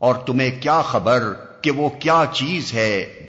اور تمہیں کیا خبر کہ وہ کیا چیز ہے؟